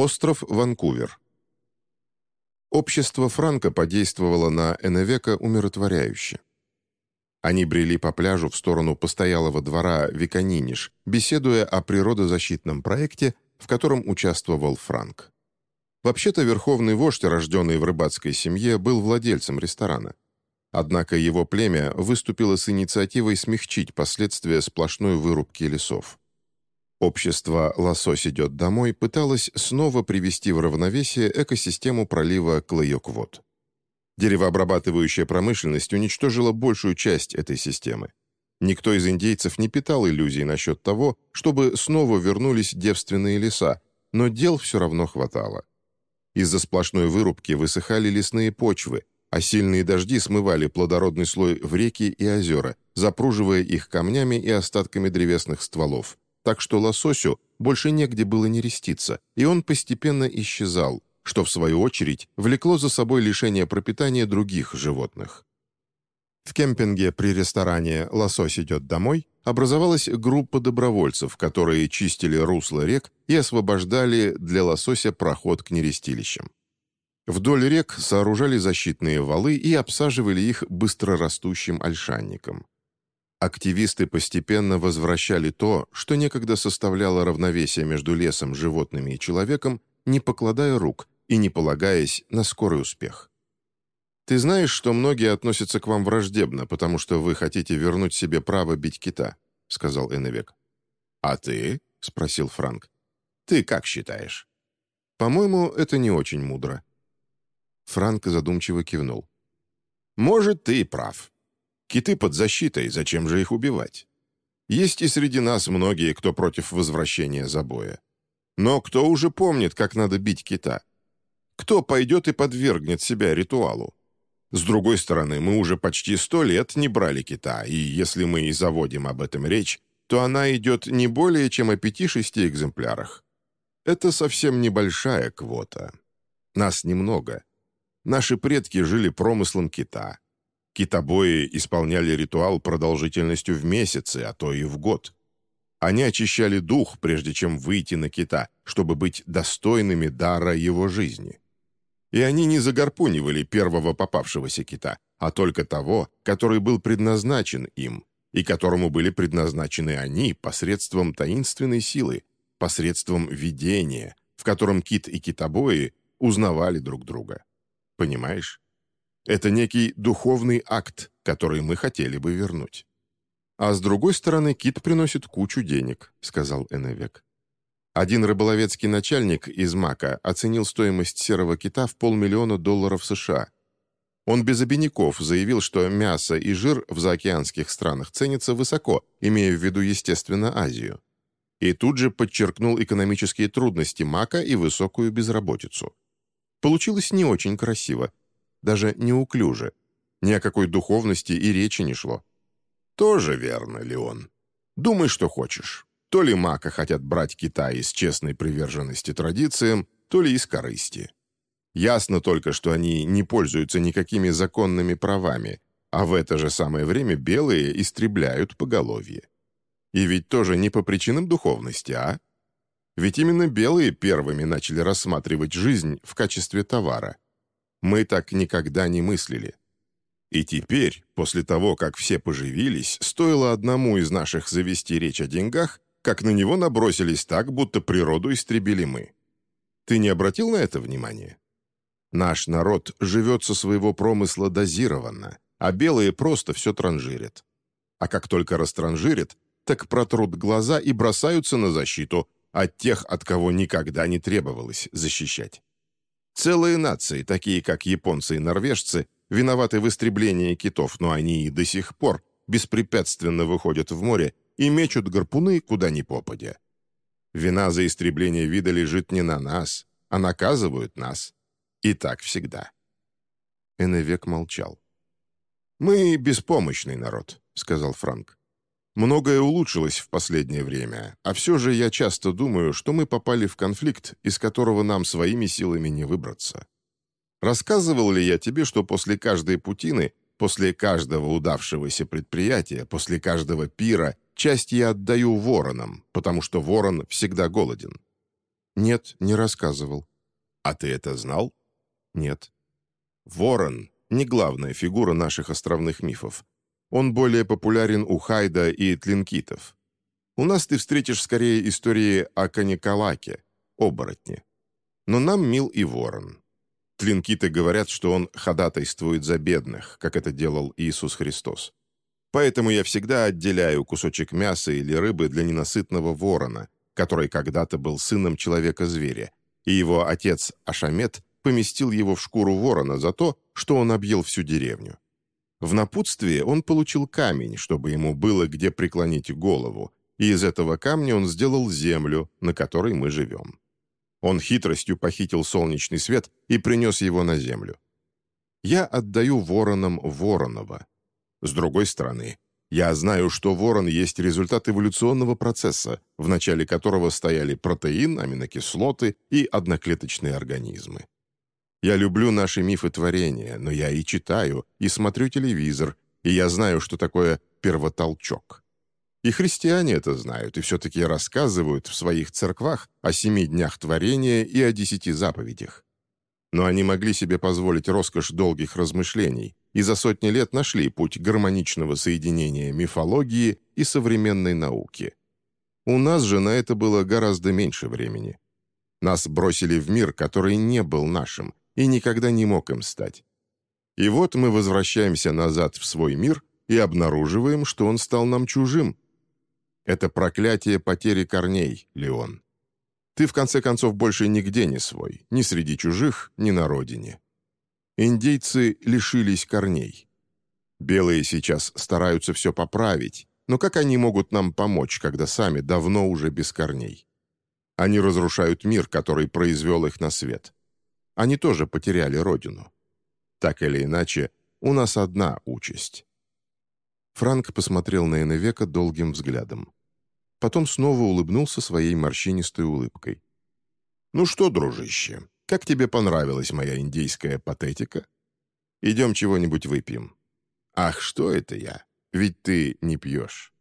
Остров Ванкувер. Общество Франка подействовало на Эннвека умиротворяюще. Они брели по пляжу в сторону постоялого двора Виканиниш, беседуя о природозащитном проекте, в котором участвовал Франк. Вообще-то верховный вождь, рожденный в рыбацкой семье, был владельцем ресторана. Однако его племя выступило с инициативой смягчить последствия сплошной вырубки лесов. Общество «Лосось идет домой» пыталось снова привести в равновесие экосистему пролива Клоёк-Вод. Деревообрабатывающая промышленность уничтожила большую часть этой системы. Никто из индейцев не питал иллюзий насчет того, чтобы снова вернулись девственные леса, но дел все равно хватало. Из-за сплошной вырубки высыхали лесные почвы, а сильные дожди смывали плодородный слой в реки и озера, запруживая их камнями и остатками древесных стволов так что лососю больше негде было нереститься, и он постепенно исчезал, что, в свою очередь, влекло за собой лишение пропитания других животных. В кемпинге при ресторане «Лосось идет домой» образовалась группа добровольцев, которые чистили русла рек и освобождали для лосося проход к нерестилищам. Вдоль рек сооружали защитные валы и обсаживали их быстрорастущим ольшанником. Активисты постепенно возвращали то, что некогда составляло равновесие между лесом, животными и человеком, не покладая рук и не полагаясь на скорый успех. «Ты знаешь, что многие относятся к вам враждебно, потому что вы хотите вернуть себе право бить кита», — сказал Эннвек. «А ты?» — спросил Франк. «Ты как считаешь?» «По-моему, это не очень мудро». Франк задумчиво кивнул. «Может, ты прав. Киты под защитой, зачем же их убивать? Есть и среди нас многие, кто против возвращения забоя. Но кто уже помнит, как надо бить кита? Кто пойдет и подвергнет себя ритуалу? С другой стороны, мы уже почти сто лет не брали кита, и если мы и заводим об этом речь, то она идет не более чем о пяти-шести экземплярах. Это совсем небольшая квота. Нас немного. Наши предки жили промыслом кита. Китобои исполняли ритуал продолжительностью в месяцы, а то и в год. Они очищали дух, прежде чем выйти на кита, чтобы быть достойными дара его жизни. И они не загарпунивали первого попавшегося кита, а только того, который был предназначен им, и которому были предназначены они посредством таинственной силы, посредством видения, в котором кит и китобои узнавали друг друга. Понимаешь? Это некий духовный акт, который мы хотели бы вернуть. А с другой стороны, кит приносит кучу денег», — сказал Эннвек. Один рыболовецкий начальник из Мака оценил стоимость серого кита в полмиллиона долларов США. Он без обиняков заявил, что мясо и жир в заокеанских странах ценятся высоко, имея в виду, естественно, Азию. И тут же подчеркнул экономические трудности Мака и высокую безработицу. Получилось не очень красиво, даже неуклюже. Ни о какой духовности и речи не шло. Тоже верно, Леон. Думай, что хочешь. То ли мака хотят брать Китай из честной приверженности традициям, то ли из корысти. Ясно только, что они не пользуются никакими законными правами, а в это же самое время белые истребляют поголовье. И ведь тоже не по причинам духовности, а? Ведь именно белые первыми начали рассматривать жизнь в качестве товара – мы так никогда не мыслили. И теперь, после того, как все поживились, стоило одному из наших завести речь о деньгах, как на него набросились так, будто природу истребили мы. Ты не обратил на это внимание? Наш народ живет со своего промысла дозированно, а белые просто все транжирят. А как только растранжирят, так протрут глаза и бросаются на защиту от тех, от кого никогда не требовалось защищать. Целые нации, такие как японцы и норвежцы, виноваты в истреблении китов, но они и до сих пор беспрепятственно выходят в море и мечут гарпуны куда ни попадя. Вина за истребление вида лежит не на нас, а наказывают нас. И так всегда. Эннвек молчал. «Мы беспомощный народ», — сказал Франк. Многое улучшилось в последнее время, а все же я часто думаю, что мы попали в конфликт, из которого нам своими силами не выбраться. Рассказывал ли я тебе, что после каждой путины, после каждого удавшегося предприятия, после каждого пира, часть я отдаю воронам, потому что ворон всегда голоден? Нет, не рассказывал. А ты это знал? Нет. Ворон — не главная фигура наших островных мифов. Он более популярен у Хайда и Тлинкитов. У нас ты встретишь скорее истории о Каникалаке, оборотне. Но нам мил и ворон. Тлинкиты говорят, что он ходатайствует за бедных, как это делал Иисус Христос. Поэтому я всегда отделяю кусочек мяса или рыбы для ненасытного ворона, который когда-то был сыном человека-зверя, и его отец Ашамет поместил его в шкуру ворона за то, что он объел всю деревню. В напутствие он получил камень, чтобы ему было где преклонить голову, и из этого камня он сделал землю, на которой мы живем. Он хитростью похитил солнечный свет и принес его на землю. Я отдаю воронам Воронова. С другой стороны, я знаю, что ворон есть результат эволюционного процесса, в начале которого стояли протеин, аминокислоты и одноклеточные организмы. Я люблю наши мифы творения, но я и читаю, и смотрю телевизор, и я знаю, что такое первотолчок. И христиане это знают, и все-таки рассказывают в своих церквах о семи днях творения и о десяти заповедях. Но они могли себе позволить роскошь долгих размышлений, и за сотни лет нашли путь гармоничного соединения мифологии и современной науки. У нас же на это было гораздо меньше времени. Нас бросили в мир, который не был нашим и никогда не мог им стать. И вот мы возвращаемся назад в свой мир и обнаруживаем, что он стал нам чужим. Это проклятие потери корней, Леон. Ты, в конце концов, больше нигде не свой, ни среди чужих, ни на родине. Индейцы лишились корней. Белые сейчас стараются все поправить, но как они могут нам помочь, когда сами давно уже без корней? Они разрушают мир, который произвел их на свет. Они тоже потеряли родину. Так или иначе, у нас одна участь. Франк посмотрел на Эннвека долгим взглядом. Потом снова улыбнулся своей морщинистой улыбкой. «Ну что, дружище, как тебе понравилась моя индейская патетика? Идем чего-нибудь выпьем. Ах, что это я? Ведь ты не пьешь.